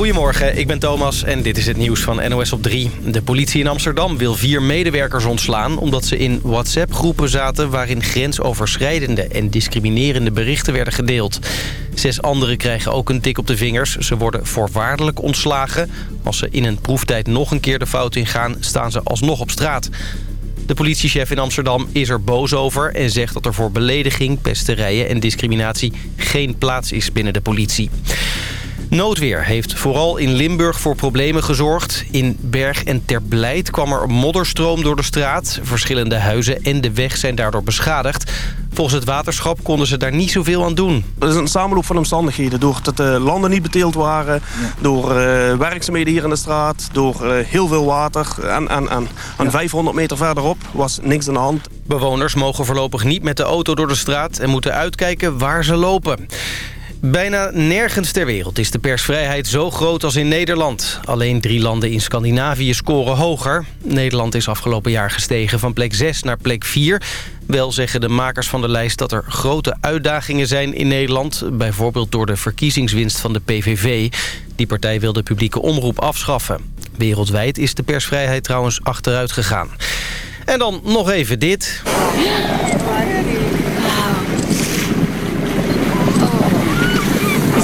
Goedemorgen, ik ben Thomas en dit is het nieuws van NOS op 3. De politie in Amsterdam wil vier medewerkers ontslaan... omdat ze in WhatsApp-groepen zaten... waarin grensoverschrijdende en discriminerende berichten werden gedeeld. Zes anderen krijgen ook een tik op de vingers. Ze worden voorwaardelijk ontslagen. Als ze in een proeftijd nog een keer de fout ingaan... staan ze alsnog op straat. De politiechef in Amsterdam is er boos over... en zegt dat er voor belediging, pesterijen en discriminatie... geen plaats is binnen de politie. Noodweer heeft vooral in Limburg voor problemen gezorgd. In Berg en Terblijt kwam er een modderstroom door de straat. Verschillende huizen en de weg zijn daardoor beschadigd. Volgens het waterschap konden ze daar niet zoveel aan doen. Het is een samenloop van omstandigheden. Doordat de landen niet beteeld waren. Door uh, werkzaamheden hier in de straat. Door uh, heel veel water. En, en, en, en ja. 500 meter verderop was niks aan de hand. Bewoners mogen voorlopig niet met de auto door de straat... en moeten uitkijken waar ze lopen. Bijna nergens ter wereld is de persvrijheid zo groot als in Nederland. Alleen drie landen in Scandinavië scoren hoger. Nederland is afgelopen jaar gestegen van plek 6 naar plek 4. Wel zeggen de makers van de lijst dat er grote uitdagingen zijn in Nederland. Bijvoorbeeld door de verkiezingswinst van de PVV. Die partij wil de publieke omroep afschaffen. Wereldwijd is de persvrijheid trouwens achteruit gegaan. En dan nog even dit.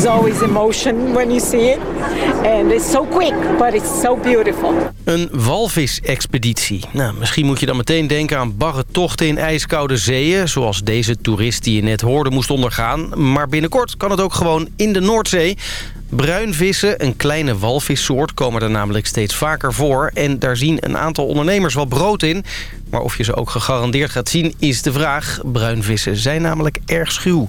Always emotion when you see it. And it's so quick, but it's so beautiful. Een walvis-expeditie. Nou, misschien moet je dan meteen denken aan barre tochten in ijskoude zeeën... zoals deze toerist die je net hoorde moest ondergaan. Maar binnenkort kan het ook gewoon in de Noordzee. Bruinvissen, een kleine walvissoort, komen er namelijk steeds vaker voor. En daar zien een aantal ondernemers wel brood in. Maar of je ze ook gegarandeerd gaat zien, is de vraag. Bruinvissen zijn namelijk erg schuw.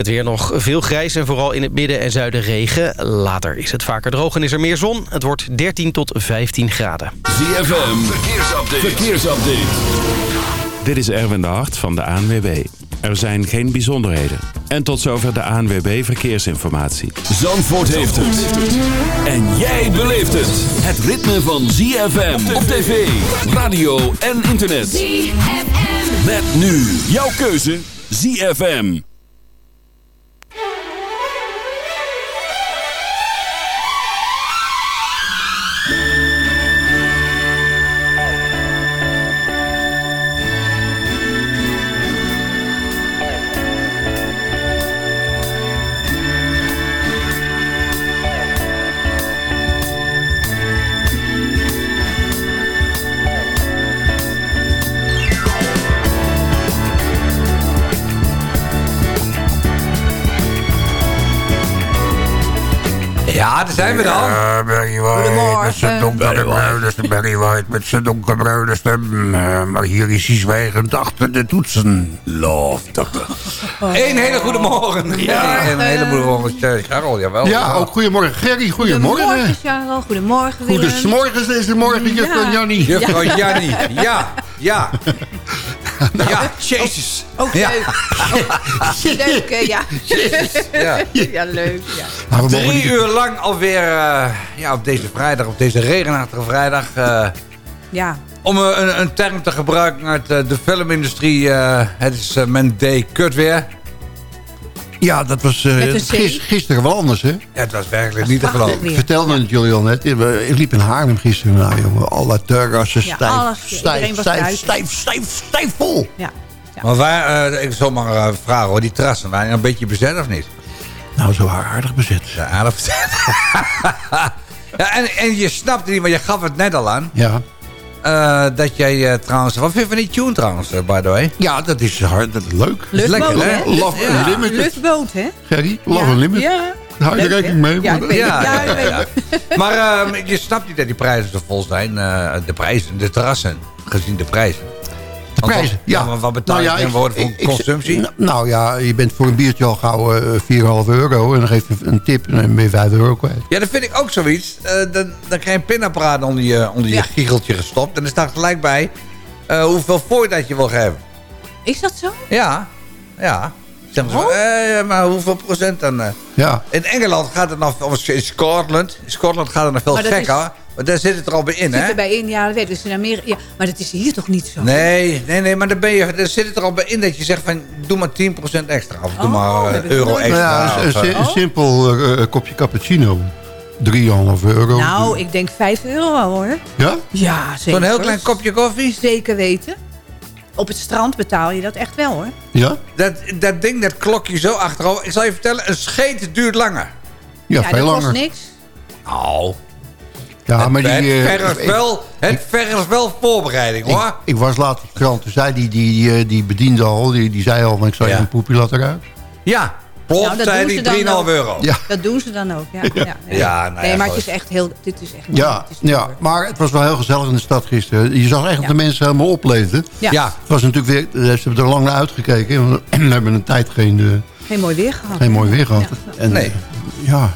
Het weer nog veel grijs en vooral in het midden en zuiden regen. Later is het vaker droog en is er meer zon. Het wordt 13 tot 15 graden. ZFM, verkeersupdate. verkeersupdate. Dit is Erwin de Hart van de ANWB. Er zijn geen bijzonderheden. En tot zover de ANWB Verkeersinformatie. Zandvoort heeft het. En jij beleeft het. Het ritme van ZFM op tv, radio en internet. ZFM. Met nu jouw keuze ZFM. Ja, daar zijn we dan. Ja, Barry White met zijn donkerbruine stem. Barry White met zijn donkerbruine stem. Uh, maar hier is hij zwijgend achter de toetsen. Love. Een hele goede morgen. Ja, een hele goede morgen. Charles, jawel. Ja, ook goedemorgen. Gerry, goedemorgen. Goedemorgen, Charles. Goedemorgen, Willem. Goedemorgen deze morgen, juffrouw ja. Jannie. Juffrouw ja. Jannie, ja, ja. Nou, ja, jezus. Ook ja. leuk. Oh, leuk, hè? Ja. Jezus. Ja. ja, leuk. Ja. Drie uur lang alweer uh, ja, op deze vrijdag, op deze regenachtige vrijdag. Uh, ja. Om uh, een, een, term te gebruiken uit de filmindustrie. het is men day kut weer. Ja, dat was uh, gisteren wel anders, hè? Ja, het was werkelijk niet te geloven. Ik vertelde het jullie al net. Ik liep in Haarlem gisteren. Nou, jongen, alle terrassen ja, stijf, stijf, stijf, stijf, stijf, stijf, vol. Ja. ja. Maar waar, uh, ik zal maar uh, vragen hoor, die terrassen, waren een beetje bezet of niet? Nou, zo aardig bezet. Ja, aardig bezet. ja, en, en je snapt het niet, maar je gaf het net al aan. Ja. Uh, dat jij uh, trouwens... Wat vind je van die tune trouwens, uh, by the way? Ja, dat is hard. Dat is leuk. Lekker, hè? Love ja. Unlimited. Luchtboot, hè? Gerry, Love ja. Unlimited. Ja. Hou je rekening mee? Ja, ik ja, ja, ja, ja, Maar uh, je snapt niet dat die prijzen zo vol zijn. Uh, de prijzen, de terrassen, gezien de prijzen. De prijzen, ja. Maar wat betaal je nou ja, in woorden voor ik, consumptie? Ik, nou ja, je bent voor een biertje al gauw uh, 4,5 euro. En dan geef je een tip en dan ben je 5 euro kwijt. Ja, dat vind ik ook zoiets. Uh, dan, dan krijg je een pinapparaat onder je, onder je giecheltje gestopt. En er staat gelijk bij uh, hoeveel voordat je wil geven. Is dat zo? Ja, ja. Zeg maar, oh? eh, maar hoeveel procent dan? Ja. In Engeland gaat het nog, of in Scotland, in Scotland gaat het nog veel gekker. Daar zit het er al bij in, hè? Zit er bij in, ja, dat weet ik. Dus in Amerika, ja, maar dat is hier toch niet zo? Nee, nee, nee, maar daar, ben je, daar zit het er al bij in dat je zegt van... doe maar 10% extra, of doe oh, maar uh, euro extra. Ja, een, een, een simpel uh, kopje cappuccino. 3,5 euro. Nou, ik denk 5 euro hoor. Ja? Ja, zeker. Zo'n heel klein kopje koffie? Zeker weten. Op het strand betaal je dat echt wel hoor. Ja? Dat, dat ding, dat klokje zo achterover. Ik zal je vertellen, een scheet duurt langer. Ja, Ja, veel dat langer. kost niks. Nou, Ja, maar die... het, eh, vergt wel, het vergt wel voorbereiding hoor. Ik, ik was laat op de krant, toen zei die, die, die, eh, die bediende al, die, die zei al, van, ik zal je Ja. een poepje laten ruiken. Ja, plop, Nou, dat zei doen die ze dan 3,5 ook. euro. Ja. Dat doen ze dan ook. Ja, ja. ja, Ja, nou ja, nee, maar het is echt heel... Dit is echt Ja, het is ja, maar het was wel heel gezellig in de stad gisteren. Je zag echt dat de mensen helemaal opleefden. Ja. Ja. Het was natuurlijk weer, ze hebben er lang naar uitgekeken. want We hebben een tijd geen, eh, Geen mooi weer gehad. geen mooi weer gehad. Ja. En, Nee. ja,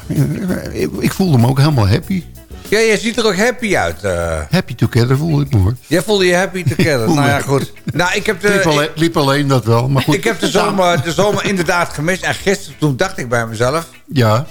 ik, ik voelde me ook helemaal happy. Ja, jij ziet er ook happy uit. eh. Happy together voelde ik me hoor. Jij voelde je happy together. nou ja, goed. Nou, ik heb de, liep, alleen, liep alleen dat wel, maar goed. ik, ik heb de zomer, de zomer inderdaad gemist. En gisteren toen dacht ik bij mezelf... Ja,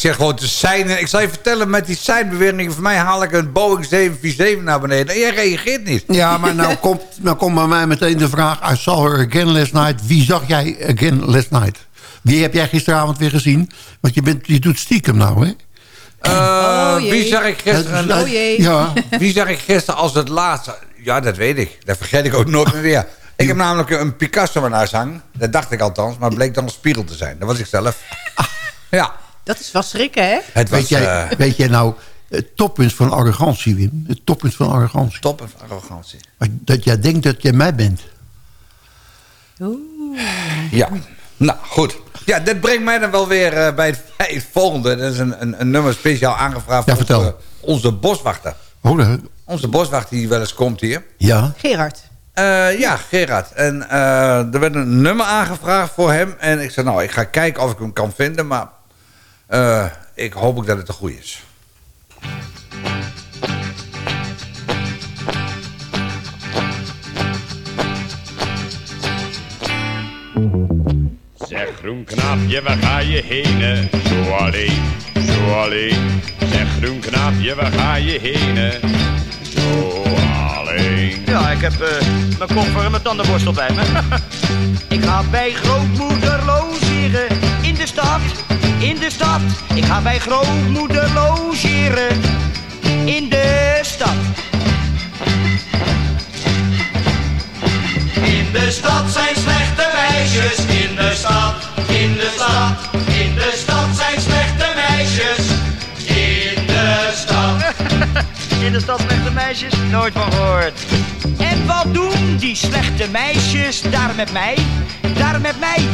ik zeg gewoon te zijn. Ik zal je vertellen, met die seinbeweringen van mij haal ik een Boeing 747 naar beneden. En jij reageert niet. ja maar nou komt, nou komt bij mij meteen de vraag... I saw her again last night. Wie zag jij again last night? Wie heb jij gisteravond weer gezien? Want je, bent, je doet stiekem nou, hè? Eh, Oh, jee. wie zag ik gisteren? Het- Oh jee. Ja, Wie zag ik gisteren als het laatste? Ja, dat weet ik. Dat vergeet ik ook nooit meer weer. Ik heb namelijk een Picasso in huis hangen. Dat dacht ik althans, maar bleek dan een spiegel te zijn. Dat was ik zelf. Ja, Dat is wel schrikken, hè? het was weet, jij, eh, weet jij nou het toppunt van arrogantie, Wim? Het toppunt van arrogantie. top en arrogantie. Dat jij denkt dat jij mij bent. Ja, nou goed. Ja, dit brengt mij dan wel weer eh, bij, het, bij het volgende. Dat is een, een, een nummer speciaal aangevraagd Ja, voor vertel. onze, onze boswachter. Oh, dat- Onze boswachter die wel eens komt hier. ja. Gerard. Eh, ja, Gerard. En eh, er werd een nummer aangevraagd voor hem. En ik zei, nou, ik ga kijken of ik hem kan vinden. Maar eh, ik hoop ook dat het een goede is. Zeg groen knaapje, waar ga je heen? Zo alleen, zo alleen. Zeg groen knaapje, waar ga je heen? Zo alleen. Ja, ik heb eh, mijn koffer en mijn tandenborstel bij me. ik ga bij grootmoeder logeren in de stad, in de stad. Ik ga bij grootmoeder logeren in de stad. In de stad zijn slechte meisjes, in de stad, in de stad. In de stad zijn slechte meisjes, in de stad. In de stad slechte meisjes? Nooit van gehoord. En wat doen die slechte meisjes daar met mij? Daar met mij.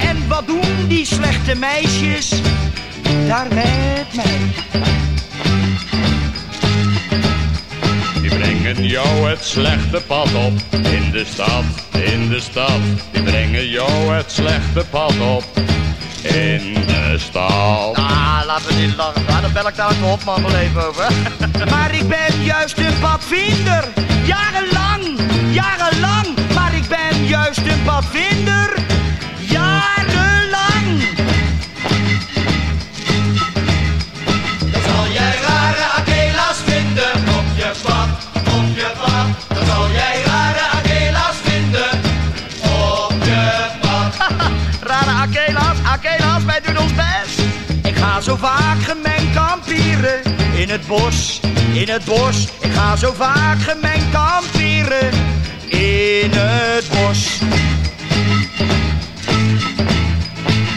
En wat doen die slechte meisjes daar met mij. Die brengen jou het slechte pad op in de stad, in de stad. Die brengen jou het slechte pad op in de stad. Ah, laten we niet lachen. Nou, dan bel ik daar even op, man, wel even over. maar ik ben juist een padvinder. Jarenlang, jarenlang. Maar ik ben juist een padvinder. Jarenlang. Dan zal jij rare akela's vinden op je pad, op je pad. Dan zal jij rare akela's vinden op je pad. rare akela's, akela's, wij doen ons best. Ik ga zo vaak gemengd kampieren in het bos, in het bos. Ik ga zo vaak gemengd kampieren in het bos.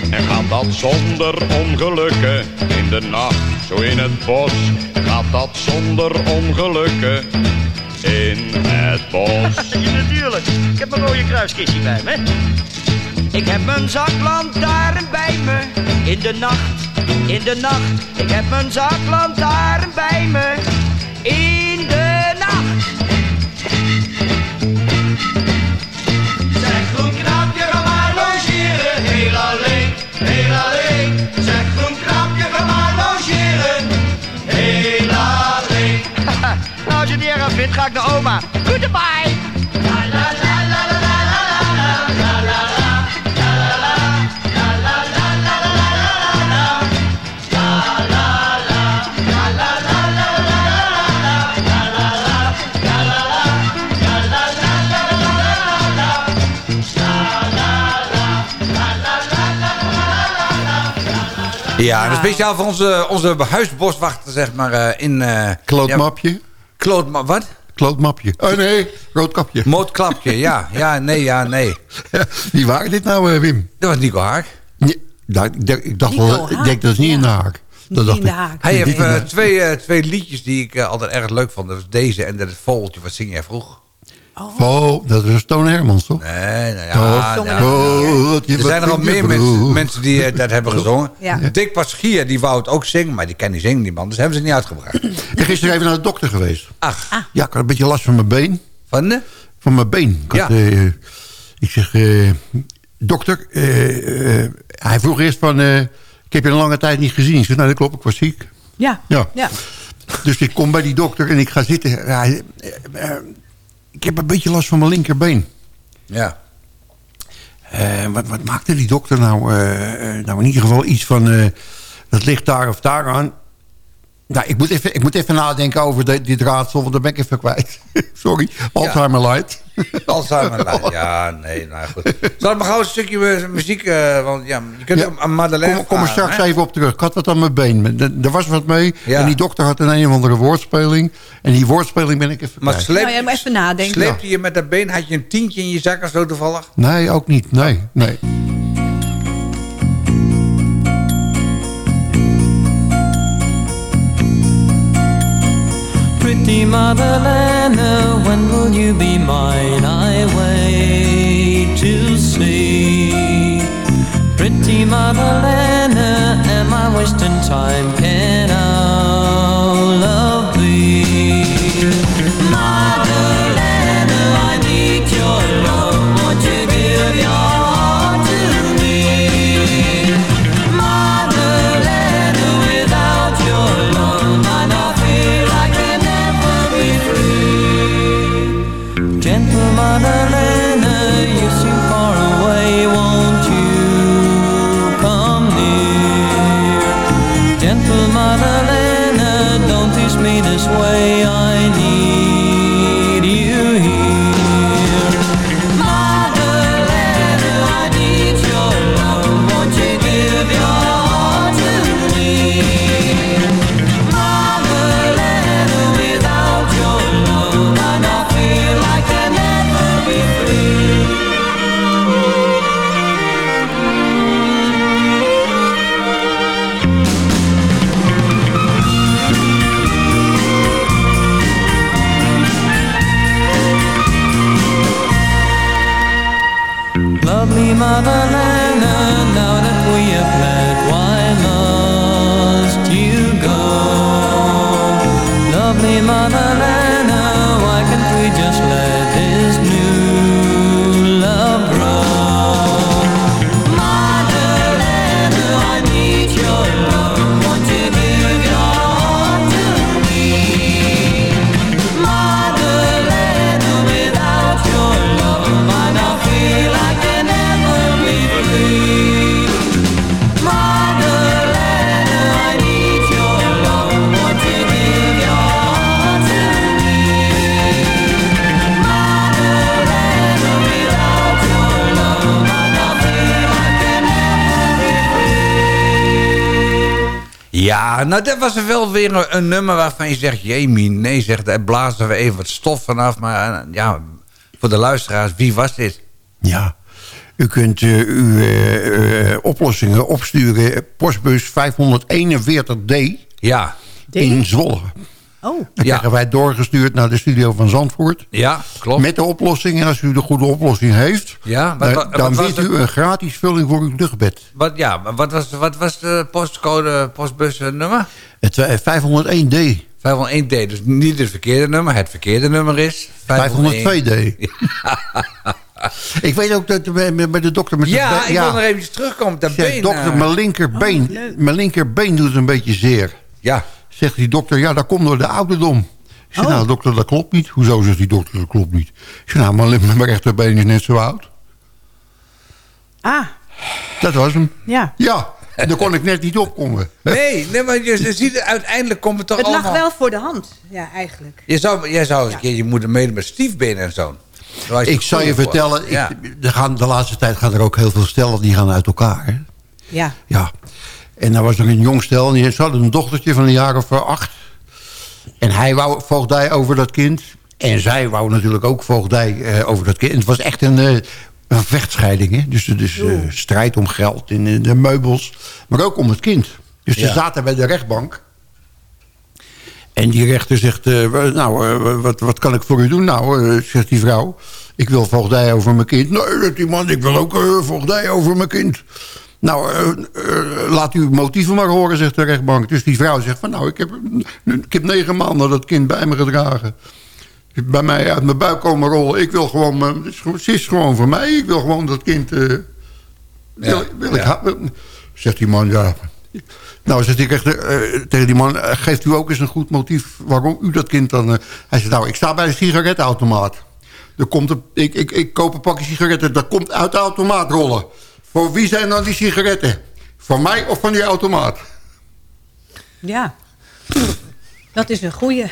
En gaat dat zonder ongelukken in de nacht, zo in het bos. Gaat dat zonder ongelukken in het bos. Ja, natuurlijk. Ik heb mijn rode kruiskistje bij me. Ik heb mijn zaklantaarn bij me. In de nacht, in de nacht. Ik heb mijn zaklantaarn bij me. In Ja, en speciaal voor onze, onze huisboswachter, zeg maar, eh, in... eh Klootmapje. Ja, klootma wat? Klootmapje. Oh nee, roodkapje. Mootklapje, ja. Ja, nee, ja, nee. Wie waren dit nou, eh, Wim? Dat was Nico Haak. Nee, ik dacht wel, ik denk dat is niet in de haak. Dat dacht in de ik. Hij heeft twee, twee liedjes die ik altijd erg leuk vond. Dat was deze en dat vogeltje, wat zing jij vroeg? Oh, dat is Toon Hermans, toch? Nee, nou ja. Oh, nou, oh, er zijn er al meer mensen, mensen die eh, dat hebben gezongen. Ja. Dick Paschier, die wou het ook zingen, maar die kan niet zingen, die man. Dus hebben ze het niet uitgebracht. Ik ben gisteren even naar de dokter geweest. Ach, Ja, ik had een beetje last van mijn been. van de? Van mijn been. Ik, had, Ja. eh, ik zeg, eh, dokter, hij vroeg eerst van... eh, ik heb je een lange tijd niet gezien. Ik zeg, nou dat klopt, ik was ziek. Ja. Ja. ja. Dus ik kom bij die dokter en ik ga zitten. Ik heb een beetje last van mijn linkerbeen. Ja. Eh, wat, wat maakte die dokter nou? eh, eh, nou, in ieder geval iets van... dat ligt daar of daar aan. Nou, ik moet even, ik moet even nadenken over de- dit raadsel, want dan ben ik even kwijt. Sorry, Alzheimer light. Alzheimer light. Ja, nee, nou goed. Zal ik maar gauw een stukje mu- muziek, eh, want ja, je kunt Ja. aan Madeleine Kom, kom er straks hè? even op terug. Ik had wat aan mijn been. Er- Er was wat mee. Ja. En die dokter had een een of andere woordspeling. En die woordspeling ben ik even Maar kwijt. sleep, Nou, even nadenken. sleepte je met dat been? Had je een tientje in je zak of zo toevallig? Nee, ook niet. Nee, nee. Madalena, when will you be mine? I wait to see. Pretty Madalena, am I wasting time? Can our Ja, nou dat was er wel weer een, een nummer waarvan je zegt... Jemie, nee, zegt, daar blazen we even wat stof vanaf. Maar eh, ja, voor de luisteraars, wie was dit? Ja. U kunt eh, uw eh, oplossingen opsturen. Postbus 541D Ja. in Zwolle. Oh. Dan krijgen wij doorgestuurd naar de studio van Zandvoort. Ja, klopt. Met de oplossing. En als u de goede oplossing heeft... Ja, wat- dan, wat- dan wint u een gratis vulling voor uw luchtbed. Wat, ja, maar wat was, wat was de postcode, postbus eh, nummer? Het eh, 501D. 501D, dus niet het verkeerde nummer. Het verkeerde nummer is... 502D. Ik weet ook dat bij, bij de dokter met Ja, ik wil nog eventjes terugkomen op dat Zegt, been. dokter, eh. mijn linkerbeen, mijn linkerbeen doet een beetje zeer. Ja. Zegt die dokter, ja, dat komt door de ouderdom. Ik zeg, Oh. nou dokter, dat klopt niet. Hoezo, zegt die dokter, dat klopt niet. Ik zeg, nou, mijn, mijn rechterbeen is net zo oud. Ah, Dat was hem. ja. Ja, en daar kon ik net niet opkomen. Nee, nee, maar je ziet het, uiteindelijk komt het toch Het allemaal... lag wel voor de hand. Ja, eigenlijk. Je zou, jij zou eens een keer je moeder mede met stiefbeen en zo. Ik zal je vertellen, ik- Ja. er gaan, de laatste tijd gaan er ook heel veel stellen, die gaan uit elkaar. Hè? Ja. Ja. En dan was er een jong stel. En die ze hadden een dochtertje van een jaar of eh, acht. En hij wou voogdij over dat kind. En zij wou natuurlijk ook voogdij eh, over dat kind. En het was echt een, eh, een vechtscheiding. Hè? Dus, dus strijd om geld in de meubels. Maar ook om het kind. Dus ze zaten bij de rechtbank. En die rechter zegt, nou, wat, wat kan ik voor u doen? Nou, zegt die vrouw, ik wil voogdij over mijn kind. Nee, zegt die man, ik wil ook voogdij over mijn kind. Nou, eh, eh, laat uw motieven maar horen, zegt de rechtbank. Dus die vrouw zegt van, nou, ik heb, ik heb negen maanden dat kind bij me gedragen. Bij mij uit mijn buik komen rollen. Ik wil gewoon, het is gewoon- ze is gewoon voor mij. Ik wil gewoon dat kind... eh, wil, wil ik ja. Zegt die man, ja, nou, zegt rechter eh, tegen die man... geeft u ook eens een goed motief waarom u dat kind dan... hij zegt, nou, ik sta bij de sigarettenautomaat. Er komt een, ik, ik, ik koop een pakje sigaretten, dat komt uit de automaat rollen. Voor wie zijn dan die sigaretten? Van mij of van die automaat? Ja. Dat is een goeie.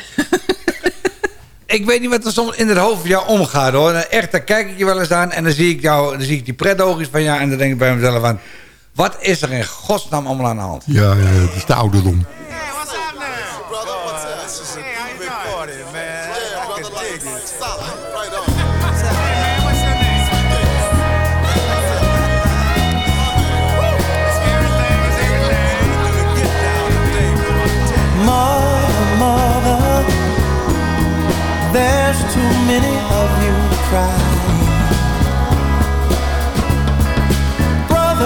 Ik weet niet wat er soms in het hoofd van jou omgaat hoor. Echt, daar kijk ik je wel eens aan en dan zie ik jou, dan zie ik die pretdoogjes van jou en dan denk ik bij mezelf aan. Wat is er in godsnaam allemaal aan de hand? Ja, ja dat is de ouderdom.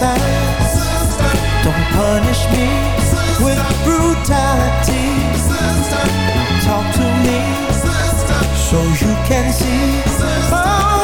Don't punish me with brutality. Talk to me so you can see oh,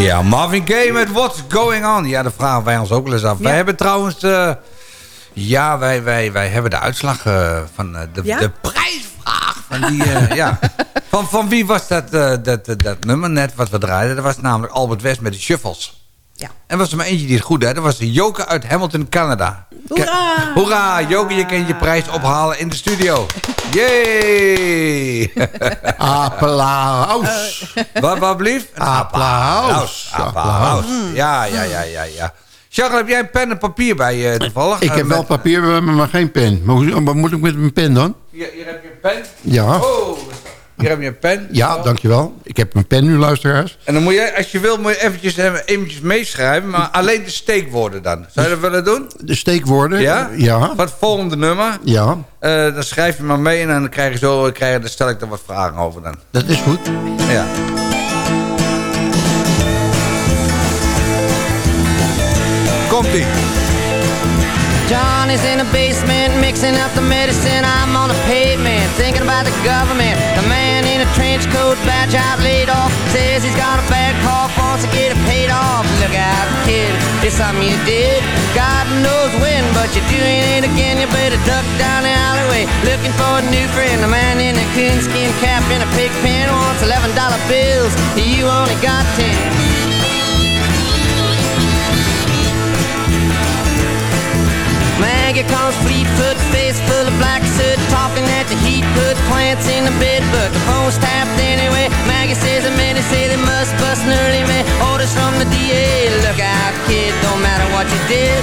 Ja, Marvin Gaye met What's Going On. Ja, dat vragen wij ons ook wel eens af. Wij hebben trouwens... eh, ja, wij, wij, wij hebben de uitslag eh, van eh, de, Ja? de prijsvraag. Van, die, ja. van, van wie was dat, dat, dat, dat nummer net wat we draaiden? Dat was namelijk Albert West met de Shuffles. Ja. En was er maar eentje die het goed deed. Dat was Joke uit Hamilton, Canada. Hoera! Hoera, Joke, je kan je prijs ophalen in de studio. Yay! Applaus. Wat, wat blieft? Applaus. Applaus. Ja, ja, ja, ja, ja. Charles, heb jij een pen en papier bij je toevallig? Ik Eh, heb wel met- papier bij me, maar geen pen. Maar hoe- wat moet ik met mijn pen dan? Hier, hier heb je een pen. Ja. Oh, hier heb je een pen. Ja, dankjewel. Ik heb mijn pen nu, luisteraars. En dan moet je, als je wil, moet je eventjes, eventjes meeschrijven. Maar alleen de steekwoorden dan. Zou je dat willen doen? De steekwoorden? Ja? Ja. Het volgende nummer. Ja, Eh, dan schrijf je maar mee en dan krijg je zo, krijg dan stel ik er wat vragen over dan. dat is goed. Ja. Komt-ie. John is in the basement mixing up the medicine. I'm on the pavement thinking about the government. The man in a trench coat, badge out, laid off, says he's got a bad cough, wants to get it paid off. Look out, kid, it's something you did. God knows when, but you're doing it again. You better duck down the alleyway looking for a new friend. The man in a coonskin cap and a pig pen wants eleven dollar bills. You only got ten. Maggie comes Fleetfoot, face full of black soot, talking at the heat, put plants in the bed, but the phone's tapped anyway. Maggie says the men say they must bust an early man. Orders from the DA, look out, kid, don't matter what you did.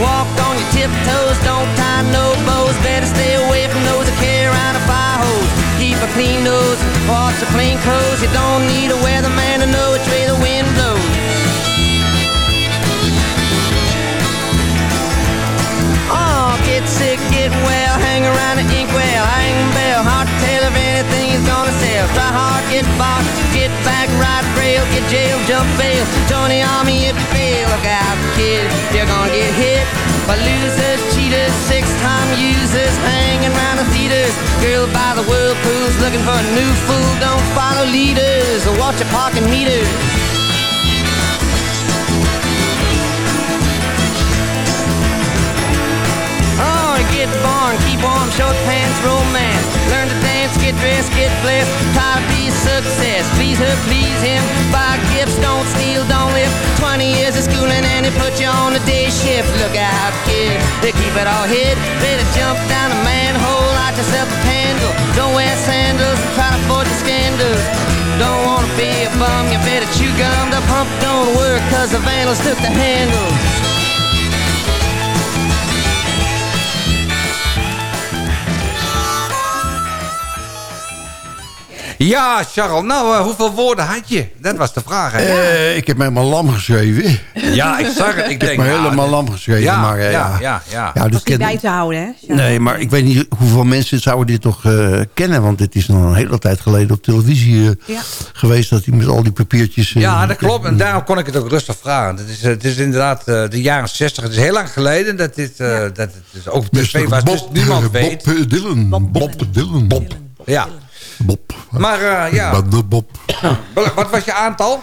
Walk on your tiptoes, don't tie no bows, better stay away from those that carry around a fire hose. Keep a clean nose, wash your clean clothes. You don't need a weatherman to know which way the wind blows. Hang around the inkwell, hang bell, hard to tell if anything is gonna sell. Try hard, get boxed, get back, ride rail, get jail, jump bail. Join the army if you fail. Look out, kid, you're gonna get hit by losers, cheaters, six-time users, hanging around the theaters. Girl by the whirlpools, looking for a new fool. Don't follow leaders or watch your parking meters. To get born, keep warm, short pants, romance. Learn to dance, get dressed, get blessed. To be success. Please her, please him. Buy gifts, don't steal, don't live. 20 years of schooling and they put you on a day shift. Look out, kid, they keep it all hid. Better jump down a manhole, light yourself a candle. Don't wear sandals and try to avoid the scandals. Don't wanna be a bum, you better chew gum. The pump don't work cause the vandals took the handle. Ja, Charles. Nou, eh, hoeveel woorden had je? Dat was de vraag. Hè? Eh, ik heb me helemaal lam geschreven. Ja, ik zag het. Ik Ik heb denk, me nou, helemaal dit- lam geschreven. Ja, maar, eh, ja, ja, ja. ja dit niet ken- bij te houden, hè? Ja. Nee, maar ik weet niet hoeveel mensen zouden dit toch eh, kennen. Want dit is nog een hele tijd geleden op televisie eh, Ja. geweest... dat hij met al die papiertjes... eh, Ja, dat klopt. En daarom kon ik het ook rustig vragen. Het is, eh, het is inderdaad eh, de jaren 60. Het is heel lang geleden dat dit eh, dat het dus ook op tv was. Dus Bob, niemand eh, weet. Bob eh, Dylan. Bob, Dylan. Bob. Ja. Bob. Maar eh, ja, Bob. Wat was je aantal?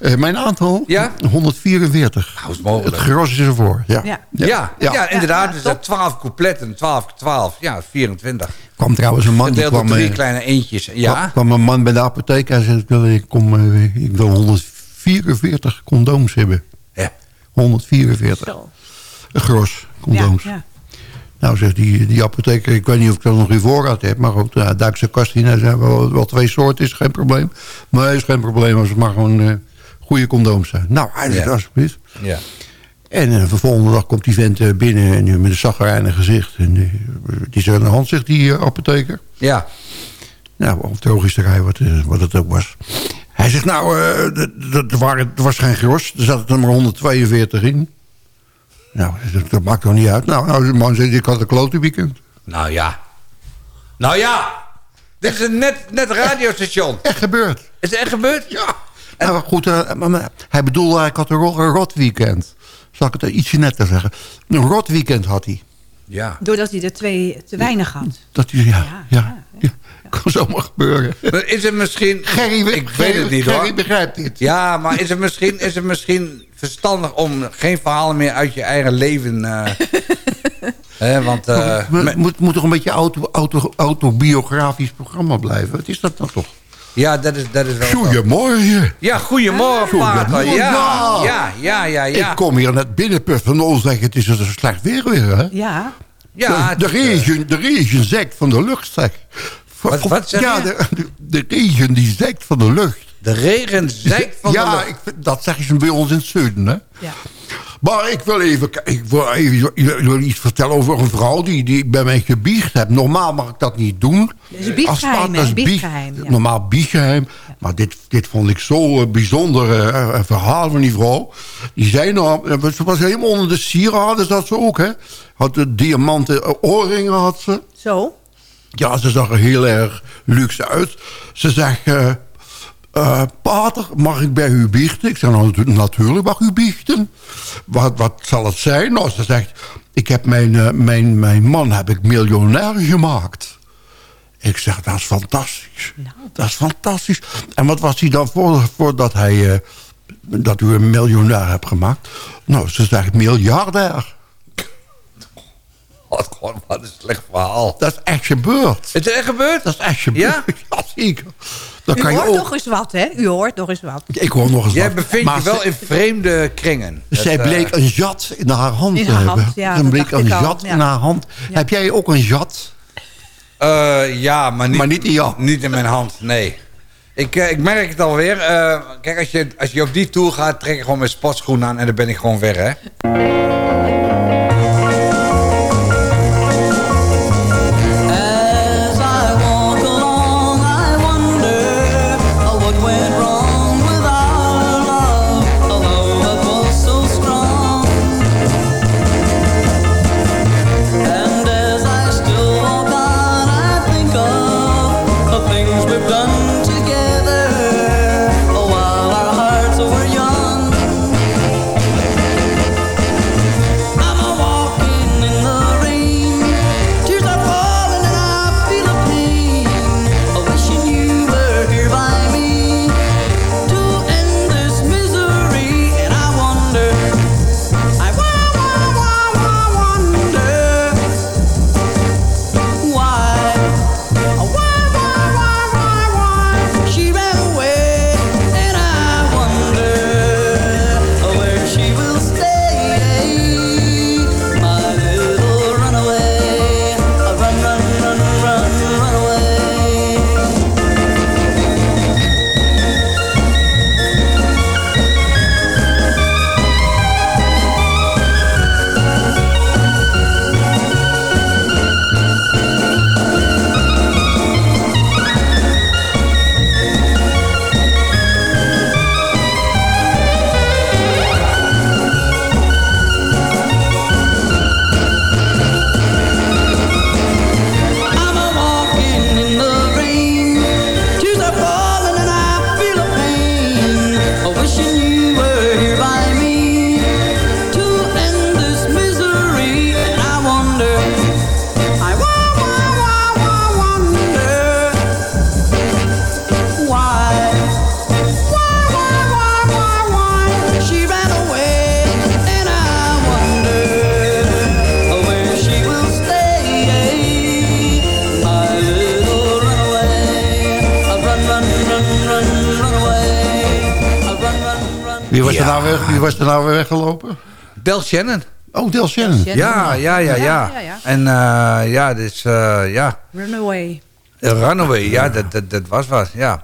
Eh, mijn aantal? Ja? 144. Hoe is het mogelijk? Het gros is ervoor. Ja. Ja. Ja, ja, inderdaad. Ja, dus dat 12 coupletten, 12 keer 12. Ja, 24. kwam trouwens een man die kwam... drie eh, kleine eentjes. Ja. kwam een man bij de apotheek. Hij zei, ik wil, ik kom, eh, ik wil 144 condooms hebben. Ja. 144. Zo. Een gros condooms. Ja, ja. Nou, zegt die, die apotheker, ik weet niet of ik dat nog in voorraad heb. Maar goed, hij duikt zijn kast in. Hij zei, wel, wel twee soorten is geen probleem. Nee, is geen probleem als het maar gewoon eh, goede condooms zijn. Nou, zegt, Ja. alsjeblieft. ja. En eh, de volgende dag komt die vent eh, binnen en, met een zagrijnig gezicht. En het is aan de hand, zegt die apotheker. Ja. Nou, of drogisterij, wat, eh, wat het ook was. Hij zegt, nou, d- d- waren, er was geen gros. Er zat er maar 142 in. Nou, dat, dat maakt toch niet uit. Nou, nou de man zegt, ik had een klote weekend. Nou ja. Nou ja. Dit is een net, net radiostation. Echt gebeurd. Is het echt gebeurd? Ja. Nou, goed, eh, maar- maar hij bedoelde, ik had een, ro- een rot weekend. Zal ik het ietsje netter zeggen. Een rot weekend had hij. Ja. Doordat hij er twee te weinig had. Dat hij, ja, ja, ja, Kan zomaar gebeuren. Maar Is het misschien... Gerry, ik weet het niet Gerry hoor. begrijpt dit. Ja, maar is het, misschien, is het misschien verstandig om geen verhalen meer uit je eigen leven... eh hè, want... eh, Het moet, moet toch een beetje auto, auto, autobiografisch programma blijven? Wat is dat dan toch? ja, dat is, dat is wel. Goedemorgen. Ja, goedemorgen, Pater. Goedemorgen. Ja, ja, ja, ja. ja. Ik kom hier net binnenpuffen en ons zeggen het is een slecht weer weer, hè? Ja. Ja, de, de, regen, de regen zekt van de lucht, zeg. Wat- wat zeg ja, je? de, de, de regen die zekt van de lucht. De regen zeikt van ja, de lucht. ik vind- dat zeggen ze bij ons in het zuiden, hè? Ja. Maar ik wil even, ik wil even ik wil iets vertellen over een vrouw die, die bij mij gebiecht heeft. Normaal mag ik dat niet doen. Dat is een biechtgeheim, Als- bieg- ja. Normaal biechtgeheim. Maar dit, dit vond ik zo bijzonder eh, een verhaal van die vrouw. Die zei nou, eh, ze was helemaal onder de sieraden, zat ze ook, hè. Had de diamanten oorringen, had ze. Zo. Ja, ze zag er heel erg luxe uit. Ze zegt, eh, eh, pater, mag ik bij u biechten? Ik zeg, nou, natu- natuurlijk mag u biechten. Wat, wat zal het zijn? Nou, ze zegt, ik heb mijn, eh, mijn, mijn man heb ik miljonair gemaakt. Ik zeg, dat is fantastisch. Dat is fantastisch. En wat was hij dan voor, voordat hij... dat u een miljonair hebt gemaakt? Nou, ze zegt miljardair. Wat, gewoon, wat een slecht verhaal. Dat is echt gebeurd. Is het echt gebeurd? Dat is echt gebeurd. Ja? Ja, zeker. Dan U kan je hoort ook... nog eens wat, hè? U hoort nog eens wat. Ik hoor nog eens Jij wat. bevindt Maar je wel ze- in vreemde kringen. Zij Dat, eh, bleek een jat in haar hand In te haar hebben. hand, ja, Ze dat bleek een al, jat ja. in haar hand. Heb jij ook een jat? eh, ja, maar niet, Maar niet in jou. Niet in mijn hand, nee. Ik, eh, ik merk het alweer. eh kijk, als je, als je op die tour gaat, trek ik gewoon mijn sportschoen aan en dan ben ik gewoon weg, hè. Wie was, er nou weg, wie was er nou weer weggelopen? Del Shannon. Oh, Del Shannon. Shannon. Ja, ja, ja, ja. Ja, ja. En eh, ja, dus eh, ja. Runaway. Runaway, ja, dat, dat, dat was wat, ja.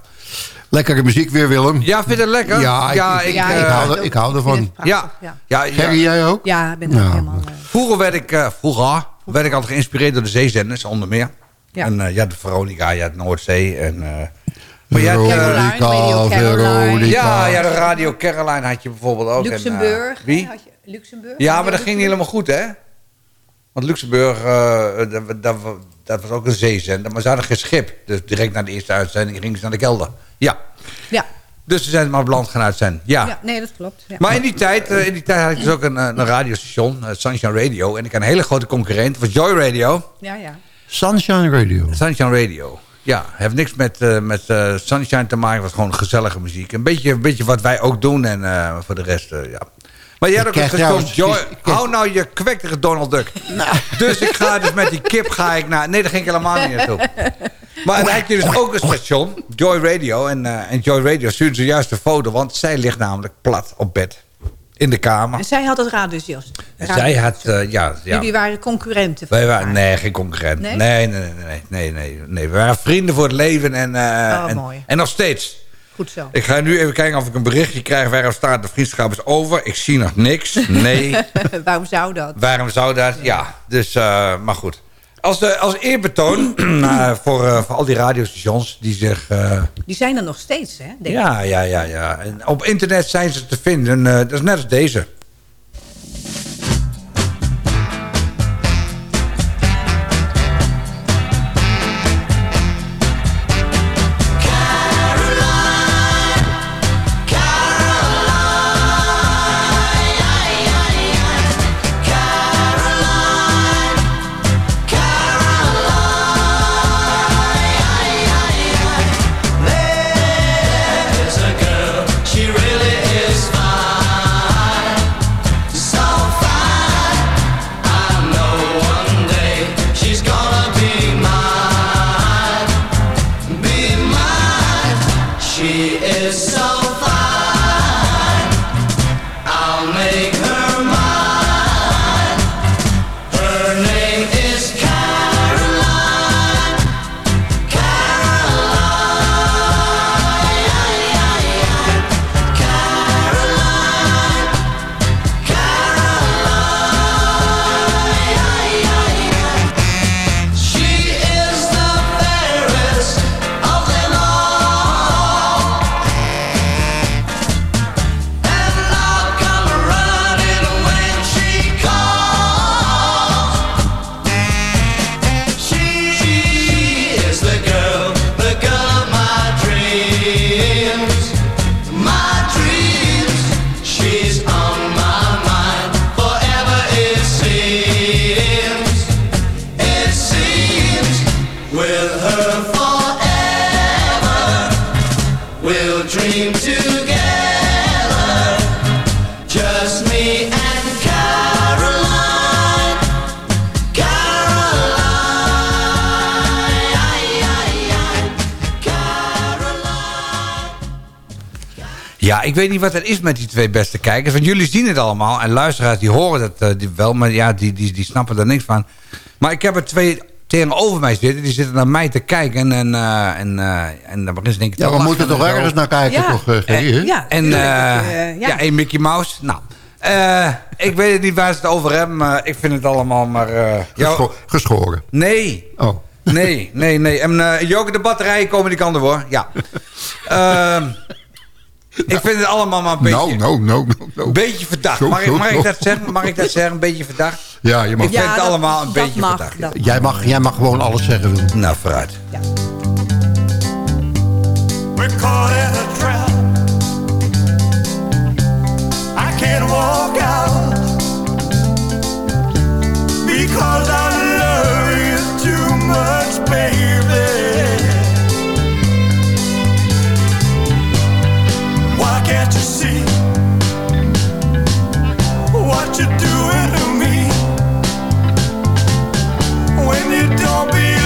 Lekkere muziek weer, Willem. Ja, vind je het lekker? Ja, ik- ik- Ja, eh, ik hou er- ik ervan. Ja. ja. Ja, ja. Gerry, jij ook? Ja, ik ben er helemaal... eh, Vroeger werd ik, eh, vroeger werd ik altijd geïnspireerd door de zeezenders, onder meer. Ja. En eh, ja, de Veronica, ja, het Noordzee. En, eh, maar Radio Caroline. Veronica. ja, ja, de Radio Caroline had je bijvoorbeeld ook. En, eh, Luxemburg. wie? had je- Luxemburg? Ja, maar dat ging niet Luxemburg. helemaal goed, hè? Want Luxemburg, eh, dat, dat, dat was ook een zeezender. Maar ze hadden geen schip. Dus direct na de eerste uitzending gingen ze naar de kelder. Ja. Ja. Dus ze zijn maar op land gaan uitzenden. Ja. Ja, nee, dat klopt. Ja. Maar in die, tijd, eh, in die tijd had ik dus ook een, een radiostation, Sunshine Radio. En ik had een hele grote concurrent, was Joy Radio. Ja, ja. Sunshine Radio. Sunshine Radio. Ja, heeft niks met, eh, met eh, Sunshine te maken. Het was gewoon gezellige muziek. Een beetje, een beetje wat wij ook doen. En eh, voor de rest, ja. Maar jij had ook een Joy. Hou nou je kwektige Donald Duck. Dus ik ga dus met die kip ga ik naar... Nee, daar ging ik helemaal niet naartoe. Maar dan had je dus ook een station, Joy Radio. En, en Joy Radio stuurde zojuist een foto, want zij ligt namelijk plat op bed. In de kamer. En zij had het radiostation. En zij had, eh, ja... ja Jullie waren concurrenten. van wij waren, nee, geen concurrent. Nee? Nee, nee, nee, nee, nee, nee, nee. We waren vrienden voor het leven en, eh, Oh, en, mooi. en nog steeds. Goed zo. Ik ga nu even kijken of ik een berichtje krijg waarop staat... de vriendschap is over. Ik zie nog niks. Nee. Waarom zou dat? Waarom zou dat? Ja, dus, eh, maar goed. Als, de, als eerbetoon eh, voor, eh, voor al die radiostations die zich... eh, Die zijn er nog steeds, hè? denk ja, ja, ja, ja. En op internet zijn ze te vinden. dat is net als deze. Ja, ik weet niet wat er is met die twee beste kijkers. Want jullie zien het allemaal. En luisteraars die horen dat eh, die wel. Maar ja, die, die, die snappen er niks van. Maar ik heb er twee tegenover mij zitten. Die zitten naar mij te kijken. En, eh en, eh en dan beginnen ze denk ik te Ja, we moeten en toch ergens naar kijken, Ja. toch, eh? Ja, En ja. ja. één Mickey Mouse. Nou, eh, ik weet het niet waar ze het over hebben. Maar ik vind het allemaal maar... eh, jou- Gescho- geschoren. Nee. Oh. Nee, nee, nee. En uh, Joke, de batterijen komen die kant op, hoor. Ja. Ik vind het allemaal maar een beetje... Nou, nou, nou, nou, nou. Een beetje verdacht. Mag ik, mag ik dat zeggen? Mag ik dat zeggen? Een beetje verdacht? Ja, je mag, Ik vind Ja, het dat- allemaal een beetje mag, verdacht. dat jij, mag, jij mag gewoon alles zeggen, Wil. Nou, vooruit. We're caught in a trap. I can't walk out because I love you too much, baby. Why can't you see. What you're doing to me. When you don't believe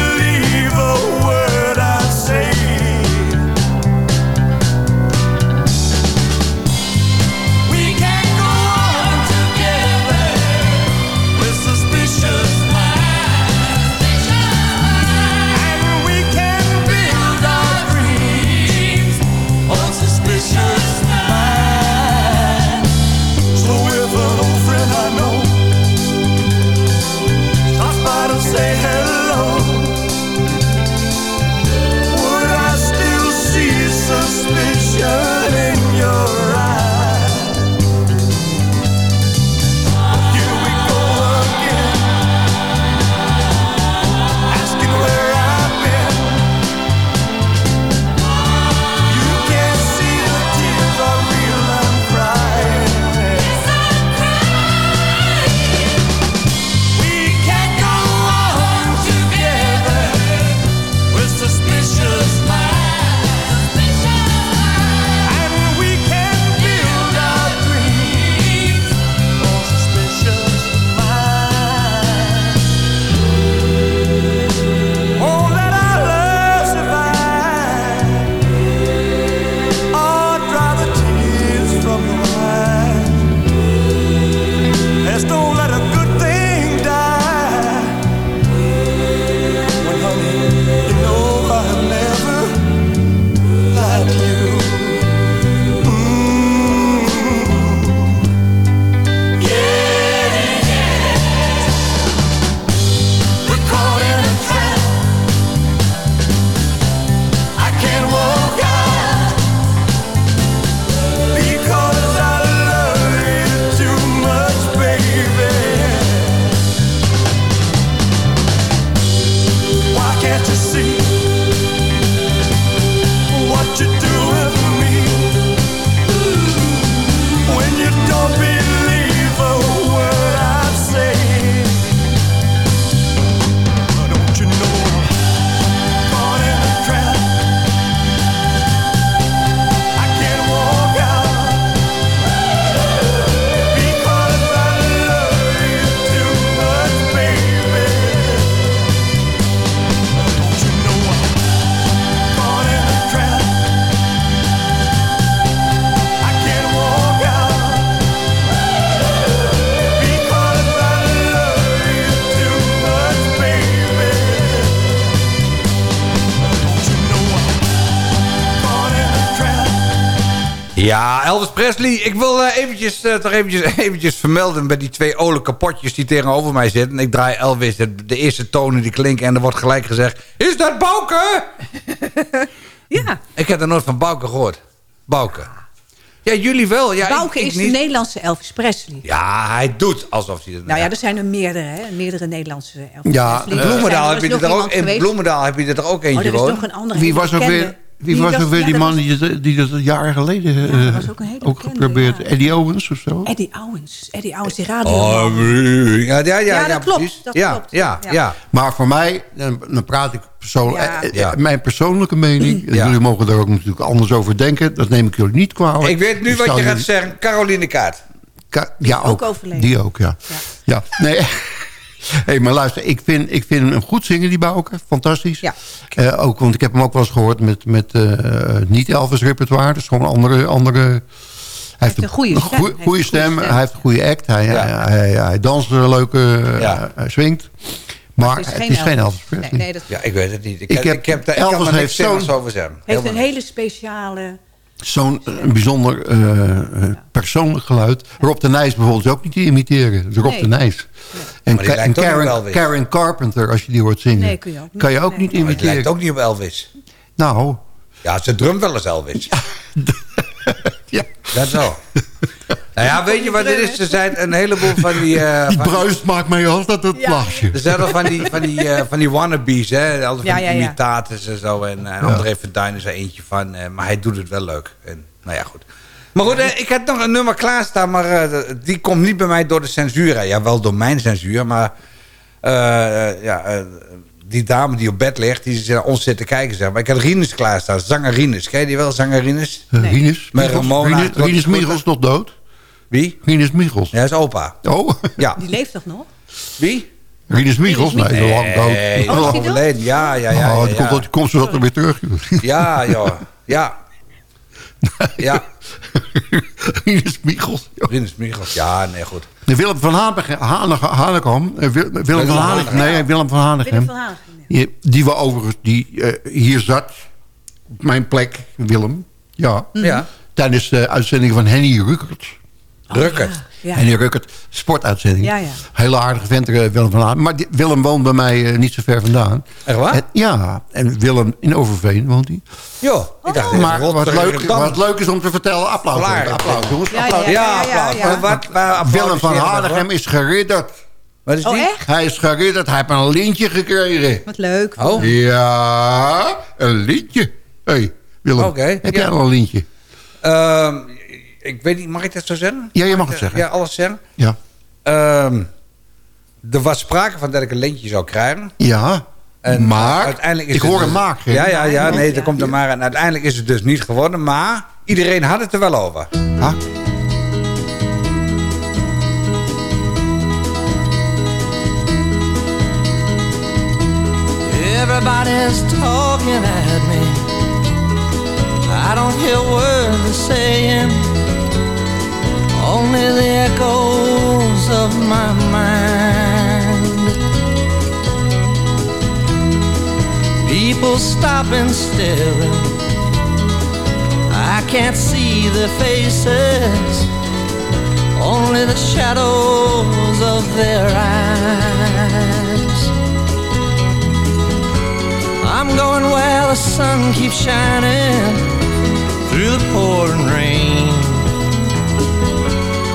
Ja, Elvis Presley. Ik wil eh, eventjes, eh, toch eventjes, eventjes vermelden... bij die twee olijke potjes die tegenover mij zitten. Ik draai Elvis, de, de eerste tonen die klinken... en er wordt gelijk gezegd... Is dat Bouke? ja. Ik heb er nooit van Bouke gehoord. Bouke. Ja, jullie wel. Ja, Bouke ik, ik is de. Nederlandse Elvis Presley. Ja, hij doet alsof hij... het- Nou ja, er zijn er meerdere, hè? Meerdere Nederlandse Elvis Ja, Presley. in Bloemendaal heb je er ook, in. Bloemendaal heb je er ook eentje Oh, er is nog een andere. Wie was ook weer, wie was ook weer ja, die man was die, dat- die dat jaren geleden eh, was ook een hele ook bekende, geprobeerd? ja. Eddie Owens of zo? Eddie Owens. Eddie Owens, die radio. Oh, ja, ja, ja, ja, Ja, dat klopt, precies. dat ja, klopt. Ja, Ja. ja. Maar voor mij, dan, dan praat ik persoonlijk, Ja. eh, eh, Ja. mijn persoonlijke mening. Ja. Jullie mogen daar ook natuurlijk anders over denken. Dat neem ik jullie niet kwalijk. Ik weet nu Ik wat je gaat zeggen. Caroline Kaart. Ka- ja, ook ook. overleden. Die ook, ja. Ja, nee. Hey, maar luister, ik vind, ik vind hem goed zingen, die Bouke. Fantastisch. Ja. Eh, ook, want ik heb hem ook wel eens gehoord met, met eh, niet-Elvis-repertoire. Dus gewoon een andere... andere hij heeft een goede stem. goe- Hij heeft goede een stem. goede stem. Hij heeft een goede act. Hij, Ja. hij, hij, hij danst een leuke... eh, Ja. hij swingt. Maar Het is het geen is geen Elvis. Presley. Nee, nee, dat Ja, ik weet het niet. Ik, Ik heb, heb- ik, heb, daar- ik Elvis kan er niks heeft zo'n- zinnigs over zeggen. heeft een hele speciale... Zo'n eh, bijzonder eh, eh, persoonlijk geluid. Rob de Nijs bijvoorbeeld is ook niet te imiteren. Dat is Rob Nee. de Nijs. En, die Karen, Carpenter, als je die hoort zingen. Nee, kun je ook niet. Kan je ook Nee. niet niet. Maar het lijkt imiteren. ook niet op Elvis. Nou, Ja, ze drumt wel eens Elvis. ja. Dat wel. nou ja, weet je wat dit is? Er zijn een heleboel van die... eh, die van- bruist maakt mij altijd het Ja. lachje. er zijn wel van die, van die, eh, van die wannabes, hè? Altijd Ja, van die ja, imitators en zo. En uh, André Verduin is er eentje van. eh, maar hij doet het wel leuk. En, nou ja, goed. Maar goed, eh, ik had nog een nummer klaarstaan, maar eh, die komt niet bij mij door de censuur. hè. Ja, wel door mijn censuur, maar... eh, eh, ja, eh, die dame die op bed ligt, die zit naar ons zitten kijken. Zeg maar. Ik had Rinus klaarstaan, zanger Rinus. Ken je die wel, zanger Rinus? Uh, Rinus, Met Ramona, Rinus, Rinus nog dood? Wie? Rinus Michels. Ja, dat is opa. Oh, Ja. Die leeft toch nog? Wie? Rinus Michels? Nee, zo lang dood. Nee, Oh, overleden. Ja, ja, ja. oh, ja, komt, ja. die komt zo dat er weer terug. Ja, joh. Ja. Ja. Rinus Michels. joh. Rinus Michels. Ja, nee, goed. Nee, Willem van Hanegem, Hanegem, Hanegem, eh, Wil- Willem van Hanegem, nee, Willem van Hanegem. Willem ja. Die we overigens, die eh, hier zat, op mijn plek, Willem, ja, Ja. tijdens de uitzending van Henny Ruckert. Rukkert. Ja. Henny Ruckert, sportuitzending. Ja, ja. Hele aardige vent, eh, Willem van Hanegem. Maar die- Willem woont bij mij eh, niet zo ver vandaan. Echt waar? En- ja, en Willem in Overveen woont hij. Joh, ik dacht Maar even wat leuk, wat leuk is om te vertellen, applaus, Vlaar. applaus jongens, Ja, applaus. ja, Ja, ja, applaus. ja. Wat, waar Willem van we is geridderd. Wat is Oh, die? echt? Hij is geridderd, hij heeft een lintje gekregen. Wat leuk. Oh, Ja, een lintje. Hé, hey, Willem, Oké, heb ja. jij al een lintje? Ehm, ik weet niet, mag ik dat zo zeggen? Ja, je mag het zeggen. Ja, alles zeggen. Ja. Ehm, er was sprake van dat ik een lintje zou krijgen. Ja, En maar uiteindelijk is ik het hoor dus- een maak. hè? Ja, ja, ja, nee, Ja. er komt een maar. En uiteindelijk is het dus niet geworden, maar iedereen had het er wel over. Ah, Everybody's talking at me. I don't hear words they're saying, only the echoes of my mind. People stop and staring. I can't see their faces, only the shadows of their eyes. I'm going where the sun keeps shining through the pouring rain.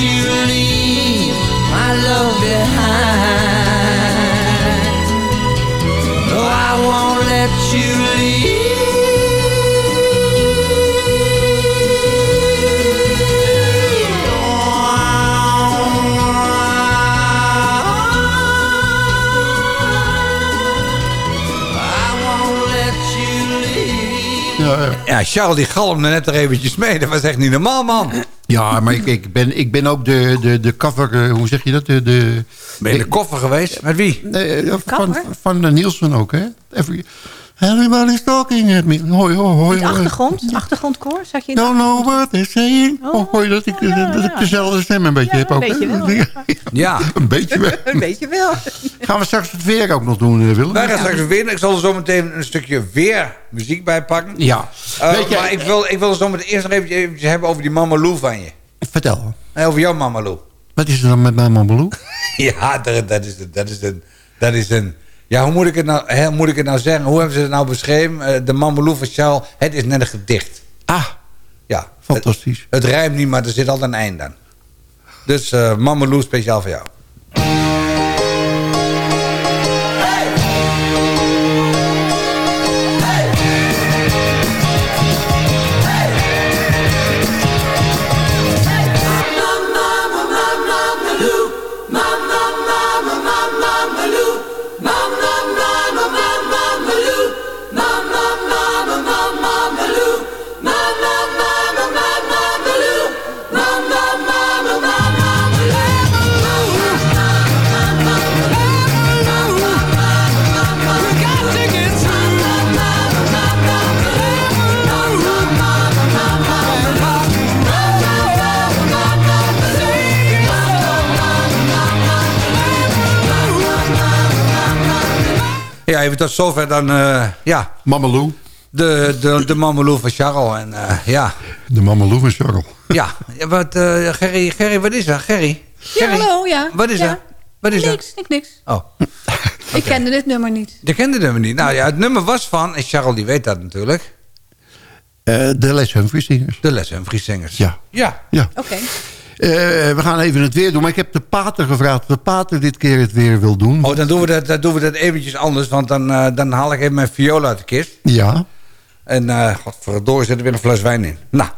You leave my love behind. No, I won't let you leave. Ja, Charles die galmde net er eventjes mee. Dat was echt niet normaal, man. Ja maar ik, ik, ben, ik ben ook de, de, de cover... eh, hoe zeg je dat? De, de, Ben je de koffer geweest? Met wie? Nee, eh, van, van de Nielsen ook, hè? Every, everybody's talking at me. Hoi, hoi, hoi. Achtergrond, achtergrondkoor, zag je Don't know what they're saying. Oh, hoor je dat ik, dat ik dezelfde stem een beetje heb ook. een beetje hè? wel. Ja. een beetje wel. Een beetje wel. Gaan we straks het weer ook nog doen, eh, Willem? Wij gaan straks weer. Ik zal er zo meteen een stukje weer muziek bij pakken. Ja. Eh, Weet je- maar ik wil, ik wil zo meteen eerst nog eventjes, eventjes hebben over die Mama Lou van je. Vertel. Nee, over jouw Mama Lou. Wat is er dan met mijn Mambaloo? Ja, dat, dat, is, dat, is een, dat is een... Ja, hoe moet ik het nou, hè, hoe moet ik het nou zeggen? Hoe hebben ze het nou beschreven? Eh, de Mama Lou van Charles, het is net een gedicht. Ah, Ja. fantastisch. Het, het rijmt niet, maar er zit altijd een eind aan. Dus eh Mama Lou speciaal voor jou. Ja, even tot zover dan, eh, ja. Mamaloo. De, de, de Mamalou van Charles. En eh, ja. De Mamaloo van Charles. Ja, wat, eh, Gerry, Gerry, wat is er? Gerry? Ja, hallo, ja. Wat is ja. er? Wat is niks, niks, niks. Oh, Ik kende dit nummer niet. je kende hem niet. Nou ja, het nummer was van, en Charles die weet dat natuurlijk, Eh, de Les Humphries Singers. de Les Humphries Zingers. Ja. Ja. ja. Oké. Eh, we gaan even het weer doen. Maar ik heb de pater gevraagd of de pater dit keer het weer wil doen. Oh, dan doen we dat, dan doen we dat eventjes anders, want dan, eh, dan haal ik even mijn viool uit de kist. Ja. En uh, godverdorie zit er weer een fles wijn in. Nou,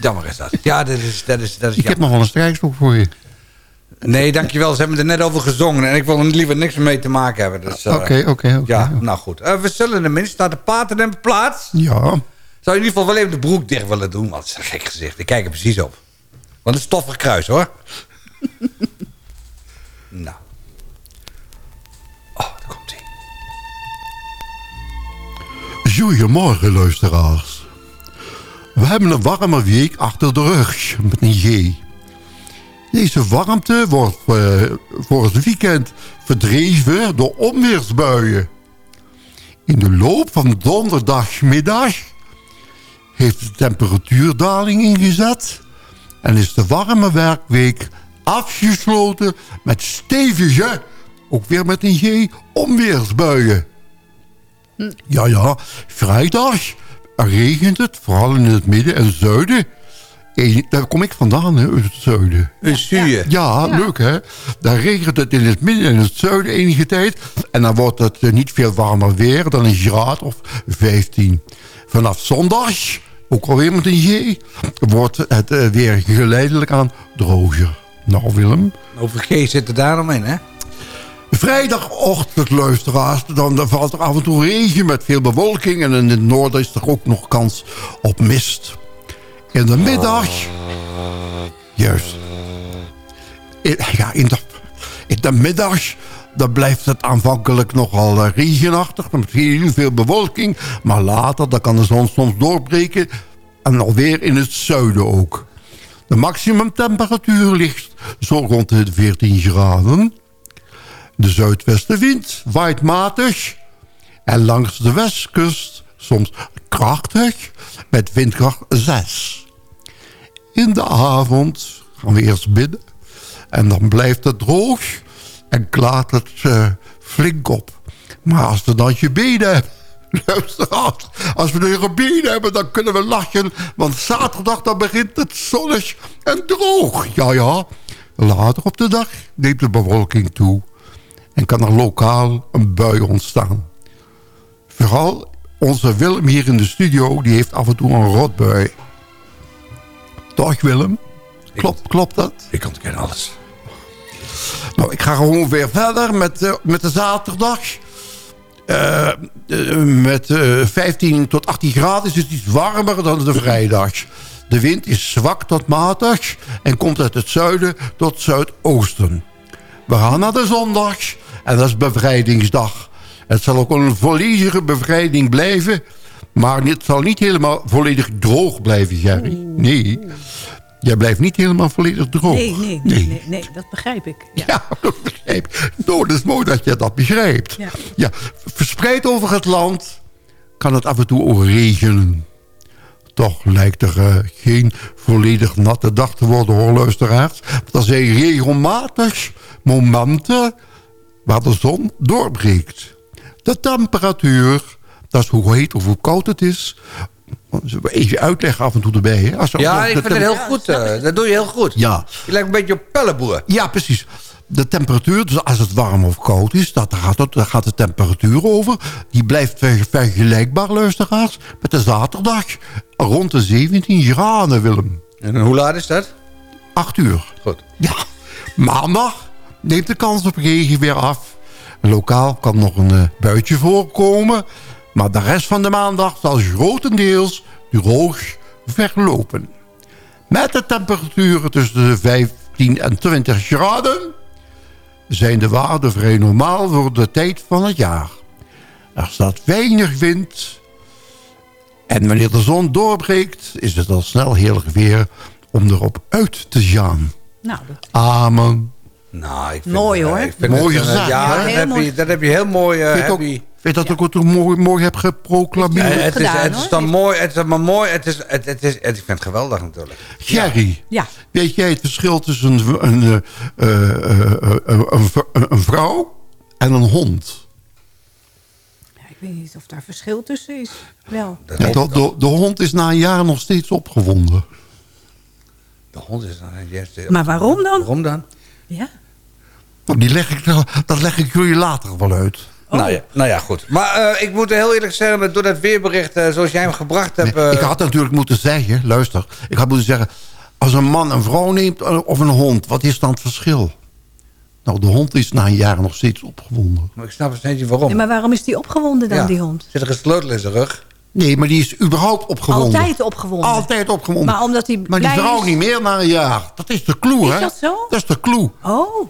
jammer is dat. Ja, dat is, dat is, dat is Ik heb nog wel een strijkstok voor je. Nee, dankjewel. Ze hebben er net over gezongen. En ik wil er liever niks mee te maken hebben. Dus, Oké, oké, oké. Ja, nou goed. We zullen de minst staat de pater in plaats. Ja. Zou in ieder geval wel even de broek dicht willen doen. Want het is een gek gezicht. Ik kijk er precies op. Want het is kruis hoor. nou. Oh, daar komt hij. Goedemorgen, luisteraars. We hebben een warme week achter de rug, met een J. Deze warmte wordt eh, voor het weekend verdreven door onweersbuien. In de loop van donderdagmiddag heeft de temperatuurdaling ingezet... en is de warme werkweek afgesloten met stevige, ook weer met een J, onweersbuien. Ja, ja, vrijdag regent het, vooral in het midden en zuiden. Eh, Daar kom ik vandaan, hè, uit het zuiden. Een zuur. Ja, leuk hè. Dan regent het in het midden en het zuiden enige tijd. En dan wordt het eh, niet veel warmer weer dan een graad of 15. Vanaf zondag, ook alweer met een J, wordt het eh, weer geleidelijk aan droger. Nou Willem, Over G zit er daarom in, hè? Vrijdagochtend, luisteraars, dan dan valt er af en toe regen met veel bewolking... en in het noorden is er ook nog kans op mist. In de middag... Juist. In, ja, in de, in de middag... Dan blijft het aanvankelijk nogal eh, regenachtig, met heel veel bewolking. Maar later dan kan de zon soms doorbreken. En alweer in het zuiden ook. De maximumtemperatuur ligt zo rond de 14 graden. De zuidwestenwind waait matig en langs de westkust soms krachtig met windkracht 6. In de avond gaan we eerst bidden en dan blijft het droog en klaart het eh, flink op. Maar als we dan gebeden hebben, luisteraars, als we nu gebeden hebben, dan kunnen we lachen. Want zaterdag dan begint het zonnig en droog. Ja, ja. Later op de dag neemt de bewolking toe en kan er lokaal een bui ontstaan. Vooral onze Willem hier in de studio, die heeft af en toe een rotbui. Toch Willem? Klopt, klopt dat? Ik ontken alles. Nou, ik ga gewoon weer verder met, eh, met de zaterdag. Eh, eh, met eh, 15 tot 18 graden is het iets warmer dan de vrijdag. De wind is zwak tot matig en komt uit het zuiden tot zuidoosten. We gaan naar de zondag en dat is bevrijdingsdag. Het zal ook een volledige bevrijding blijven. Maar het zal niet helemaal volledig droog blijven, Jerry. Nee, jij blijft niet helemaal volledig droog. Nee, nee, nee, nee, nee, dat begrijp ik. Ja. Ja, dat begrijp ik. Nou, dat is mooi dat je dat begrijpt. Ja. Ja, verspreid over het land kan het af en toe ook regenen. Toch lijkt er eh, geen volledig natte dag te worden, hoor, luisteraars. Want er zijn regelmatig momenten waar de zon doorbreekt. De temperatuur, dat is hoe heet of hoe koud het is. Even uitleggen af en toe erbij. Hè. Als Ja, de ik vind het heel goed. eh, dat doe je heel goed. Ja. Je lijkt een beetje op pellenboer. Ja, precies. De temperatuur, dus als het warm of koud is, dat, daar, gaat het, daar gaat de temperatuur over. Die blijft ver- vergelijkbaar, luisteraars, met de zaterdag. Rond de 17 graden, Willem. En hoe laat is dat? 8 uur. Goed. Ja. Maandag neemt de kans op regen weer af. Lokaal kan nog een eh, buitje voorkomen. Maar de rest van de maandag zal grotendeels droog verlopen. Met de temperaturen tussen de 15 en 20 graden... zijn de waarden vrij normaal voor de tijd van het jaar. Er staat weinig wind... En wanneer de zon doorbreekt, is het al snel heerlijk weer om erop uit te gaan. Nou, dat- Amen. Nou, ik vind Mooi, het, hoor. ik vind Mooi het, gezegd, Ja, dat heb, mooi. je, dat heb je heel mooi... heb je- Je dat ik het ook mooi, mooi heb geproclameerd? Het, is, gedaan, het is dan mooi, het is maar mooi, het is, het, het is, het, ik vind het geweldig natuurlijk. Jerry, ja. weet jij het verschil tussen een, een, eh, eh, eh, een, een, een vrouw en een hond? Ja, ik weet niet of daar verschil tussen is. Wel. Ja, de, de, de hond is na een jaar nog steeds opgewonden. De hond is dan... yes, eh, Maar waarom dan? Waarom dan? Ja. Nou, die leg ik, dat leg ik jullie later wel uit. Nou, ja, nou ja, goed. Maar eh, ik moet heel eerlijk zeggen, door dat weerbericht eh, zoals jij hem gebracht hebt... Nee, eh, ik had natuurlijk moeten zeggen, luister. Ik had moeten zeggen, als een man een vrouw neemt of een hond, wat is dan het verschil? Nou, de hond is na een jaar nog steeds opgewonden. maar ik snap het niet waarom. Ja, maar waarom is die opgewonden dan, Ja. die hond? Zit er een sleutel in zijn rug? Nee, maar die is überhaupt opgewonden. Altijd opgewonden. Altijd opgewonden. Maar omdat hij Maar die vrouw is- niet meer na een jaar. Dat is de clue, Is hè? dat zo? Dat is de clue. Oh.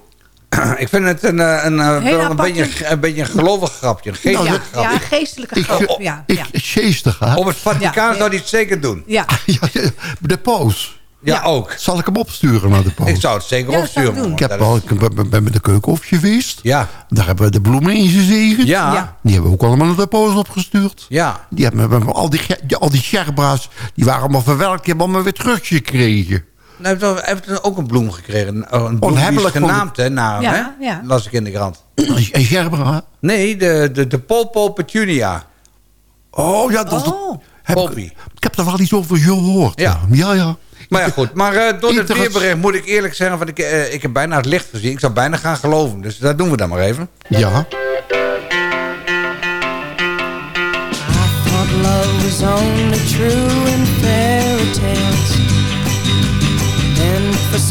ik vind het een, eh, een, eh, Heel wel een, beetje, een beetje een gelovig grapje. Een geestelijk Nou, Ja, grapje. ja, een geestelijke grap. Ja? Op het Vaticaan Ja. zou hij het zeker doen. ja. Ja, de paus. Ja, Ja. ook. Zal ik hem opsturen naar de paus? Ik zou het zeker ik opsturen. Ik heb al, is- ik ben- ben met de keukenhof geweest. Ja, Daar hebben we de bloemen in gezegend. ja. Die hebben we ook allemaal naar de paus opgestuurd. ja. Die hebben, al die, al die sherbra's, die waren allemaal verwelkt. Die hebben allemaal weer teruggekregen. Nou, hij heeft, ook een bloem gekregen. Een bloem die is Onhebbelijk de- genaamd, hè, naar hem, Ja, hè? ja. Las ik in de krant. Een sherbra. Nee, de, de, de Polpo Petunia. Oh, ja, dat, Oh. Popie. Ik heb er wel iets over gehoord. Ja, ja. ja. Maar ja, goed. Maar eh, door het weerbericht moet ik eerlijk zeggen... Want ik, eh, ik heb bijna het licht gezien. Ik zou bijna gaan geloven. Dus dat doen we dan maar even. Ja. thought love was only true in fairy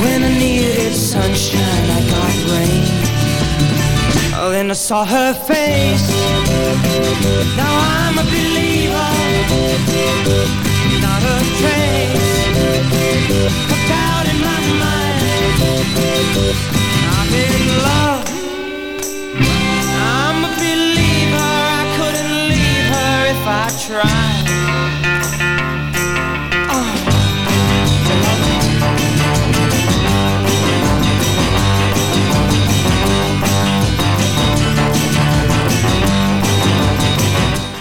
When I needed sunshine, I got rain. Oh, then I saw her face. Now I'm a believer. Not a trace of doubt in my mind. I'm in love. I'm a believer. I couldn't leave her if I tried.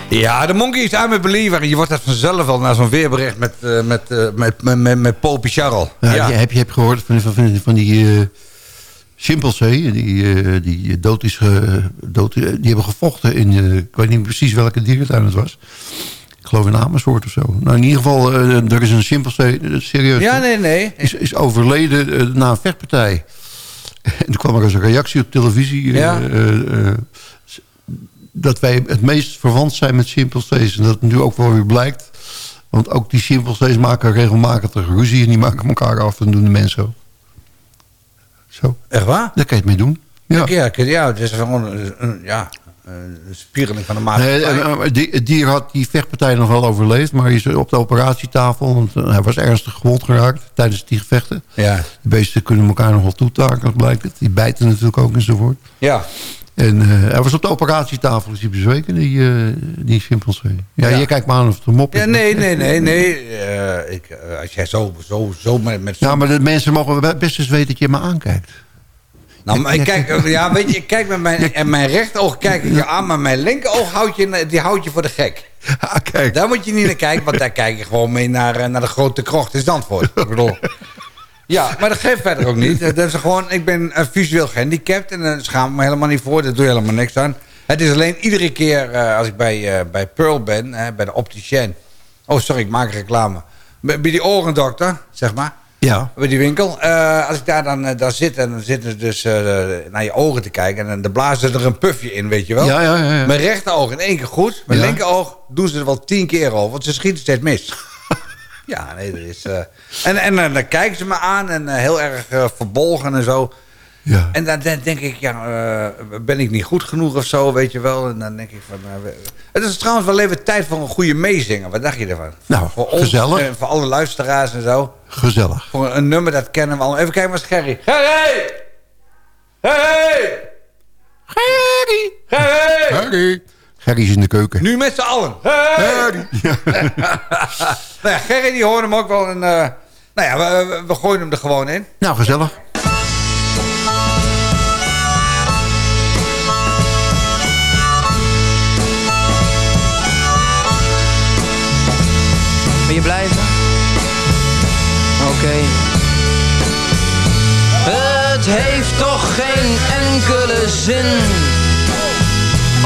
Ja, de Monkeys, I'm a believer. Je wordt dat vanzelf al naar zo'n weerbericht met, eh, met, eh, met, met, met, Charles. Ja, Heb, je, heb je heb je gehoord van, van, van die uh, Chimpelsee, die, eh, die dood is dood, die hebben gevochten in, eh, ik weet niet precies welke dierentuin het was. Ik geloof in Amersfoort of zo. Nou, in ieder geval, eh, er is een Chimpelsee, eh, serieus. Ja, nee, nee. Is, is overleden eh, na een vechtpartij. En toen kwam er eens een reactie op televisie. eh, Ja. eh, eh, dat wij het meest verwant zijn met Chimpelsees. En dat nu ook wel weer blijkt. Want ook die Chimpelsees maken regelmatig ruzie. En die maken elkaar af en doen de mensen ook. Zo. Echt waar? Daar kan je het mee doen. Ja. Ja, ja, het is gewoon ja, een spiegeling van de Nee, maatschappij. eh, maar die- het dier had die vechtpartij nog wel overleefd. Maar hij is op de operatietafel. Want eh, hij was ernstig gewond geraakt tijdens die gevechten. Ja. De beesten kunnen elkaar nog wel toetakelen, blijkt het. Die bijten natuurlijk ook enzovoort. Ja. En eh, hij was op de operatietafel, is hij bezweken, die, eh die chimpansee. Ja, je kijkt me aan of het een mop is. Ja, nee, nee, nee, nee. Eh, ik, als jij zo, zo, zo met... met Ja, maar de mensen mogen best eens weten dat je me aankijkt. Nou, maar ik kijk, ja, weet je, ik kijk met mijn, en mijn rechteroog kijk ik je aan, maar mijn linkeroog houdt je, die houdt je voor de gek. Ah, kijk. Daar moet je niet naar kijken, want daar kijk je gewoon mee naar, naar de grote krocht in Zandvoort. Ik bedoel, ja, maar dat geeft verder ook niet. Dat is gewoon, ik ben eh, visueel gehandicapt en daar schaam ik me helemaal niet voor. Daar doe je helemaal niks aan. Het is alleen iedere keer eh, als ik bij, eh, bij Pearl ben, bij de opticien. Oh, sorry, ik maak reclame. Bij, bij die orendokter, zeg maar. Ja. Bij die winkel. Als ik daar dan, dan zit en dan zitten ze dus naar je ogen te kijken. En dan, blazen ze er een pufje in, weet je wel. Ja, ja, ja, ja. Mijn rechteroog in één keer goed. Mijn Ja. linkeroog doen ze er wel tien keer over. Want ze schieten steeds mis. Ja, nee, dat is... eh, en en eh, dan kijken ze me aan en eh, heel erg verbolgen en zo. Ja. En dan denk ik, ja, ben ik niet goed genoeg of zo, weet je wel. En dan denk ik van... het is trouwens wel even tijd voor een goede meezinger. Wat dacht je ervan? Nou, voor ons, gezellig. en voor alle luisteraars en zo. Gezellig. Voor een nummer, dat kennen we al. Even kijken, is Gerry? Gerry! Gerry! Gerry! Gerry! Gerry! Gerry is in de keuken. Nu met z'n allen. Gerry! nou ja, Gerry die hoorde hem ook wel. En, eh, nou ja, we, we, we gooien hem er gewoon in. Nou, gezellig. Wil je blijven? Oké. Het heeft toch geen enkele zin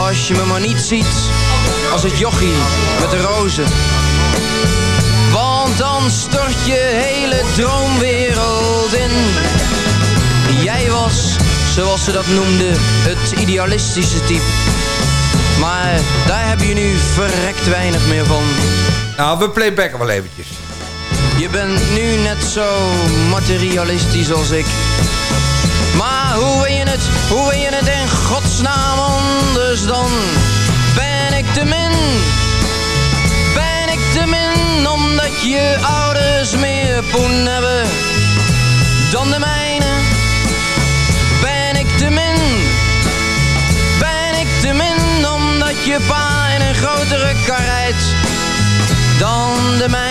Als je me maar niet ziet Als het jochie met de rozen Want dan stort je hele droomwereld in Jij was, zoals ze dat noemden, het idealistische type Maar daar heb je nu verrekt weinig meer van Nou, we playbacken wel eventjes. Je bent nu net zo materialistisch als ik. Maar hoe wil je het, hoe wil je het in godsnaam anders dan? Ben ik te min? Ben ik te min omdat je ouders meer poen hebben dan de mijne? Ben ik te min? Ben ik te min omdat je pa in een grotere kar rijdt dan de mijne?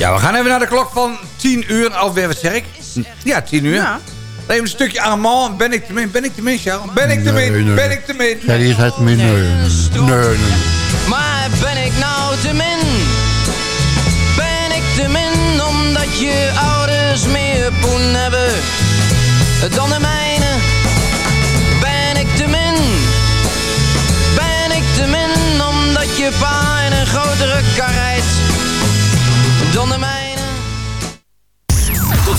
Ja, we gaan even naar de klok van 10 uur. Alweer, wat zeg ik? Ja, 10 uur. Ja. Even een stukje Armand. Ben ik te min? Ben ik te min, Charles? Ben ik te Nee, min? nee. Ben ik te min? Ja, die is het min. Nee, nee, nee. Maar ben ik nou te min? Ben ik te min omdat je ouders meer poen hebben dan de mijne? Ben ik te min? Ben ik te min omdat je pa in een grotere kar